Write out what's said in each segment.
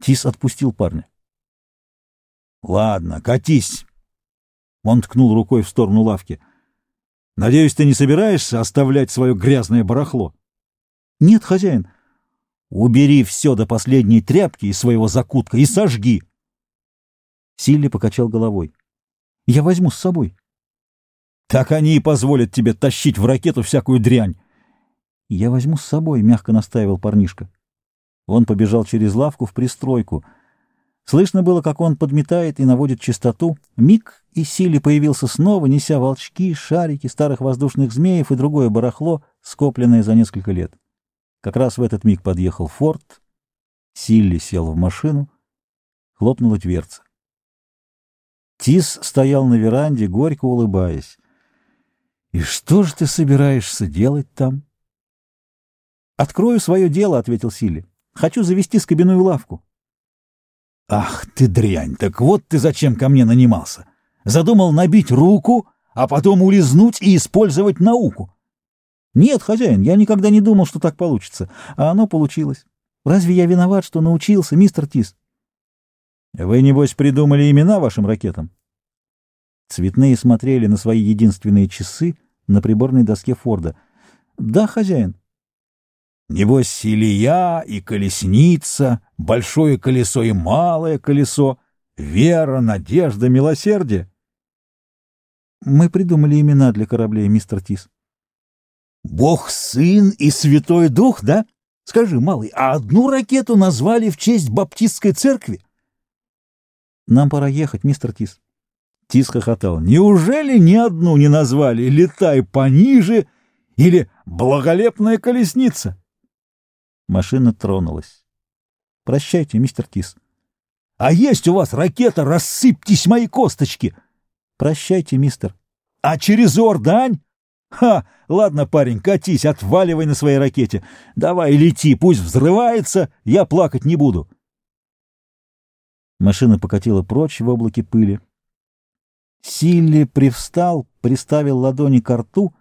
Тис отпустил парня. — Ладно, катись. Он ткнул рукой в сторону лавки. — Надеюсь, ты не собираешься оставлять свое грязное барахло? — Нет, хозяин. Убери все до последней тряпки из своего закутка и сожги. Силли покачал головой. — Я возьму с собой. — Так они и позволят тебе тащить в ракету всякую дрянь. — Я возьму с собой, — мягко настаивал парнишка. Он побежал через лавку в пристройку. Слышно было, как он подметает и наводит чистоту. Миг и Силли появился снова, неся волчки, шарики, старых воздушных змеев и другое барахло, скопленное за несколько лет. Как раз в этот миг подъехал Форд. Силли сел в машину. Хлопнула дверца. Тис стоял на веранде, горько улыбаясь. «И что же ты собираешься делать там?» «Открою свое дело», — ответил Силли. Хочу завести скобяную лавку. — Ах ты дрянь! Так вот ты зачем ко мне нанимался? Задумал набить руку, а потом улизнуть и использовать науку. — Нет, хозяин, я никогда не думал, что так получится, а оно получилось. Разве я виноват, что научился, мистер Тис? — Вы, небось, придумали имена вашим ракетам? Цветные смотрели на свои единственные часы на приборной доске Форда. — Да, хозяин. Небось, Илья и колесница, большое колесо и малое колесо, вера, надежда, милосердие. Мы придумали имена для кораблей, мистер Тис. Бог, Сын и Святой Дух, да? Скажи, малый, а одну ракету назвали в честь Баптистской церкви? Нам пора ехать, мистер Тис. Тис хохотал. Неужели ни одну не назвали «Летай пониже» или «Благолепная колесница»? Машина тронулась. «Прощайте, мистер Тис». «А есть у вас ракета «Рассыпьтесь мои косточки»?» «Прощайте, мистер». «А через Ордань?» «Ха! Ладно, парень, катись, отваливай на своей ракете. Давай, лети, пусть взрывается, я плакать не буду». Машина покатила прочь в облаке пыли. Силли привстал, приставил ладони к рту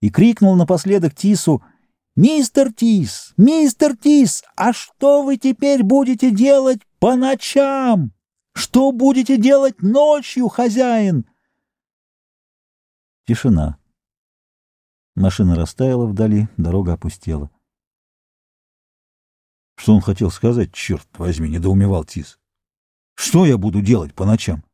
и крикнул напоследок Тису — «Мистер Тис! Мистер Тис! А что вы теперь будете делать по ночам? Что будете делать ночью, хозяин?» Тишина. Машина растаяла вдали, дорога опустела. Что он хотел сказать, черт возьми, недоумевал Тис. Что я буду делать по ночам?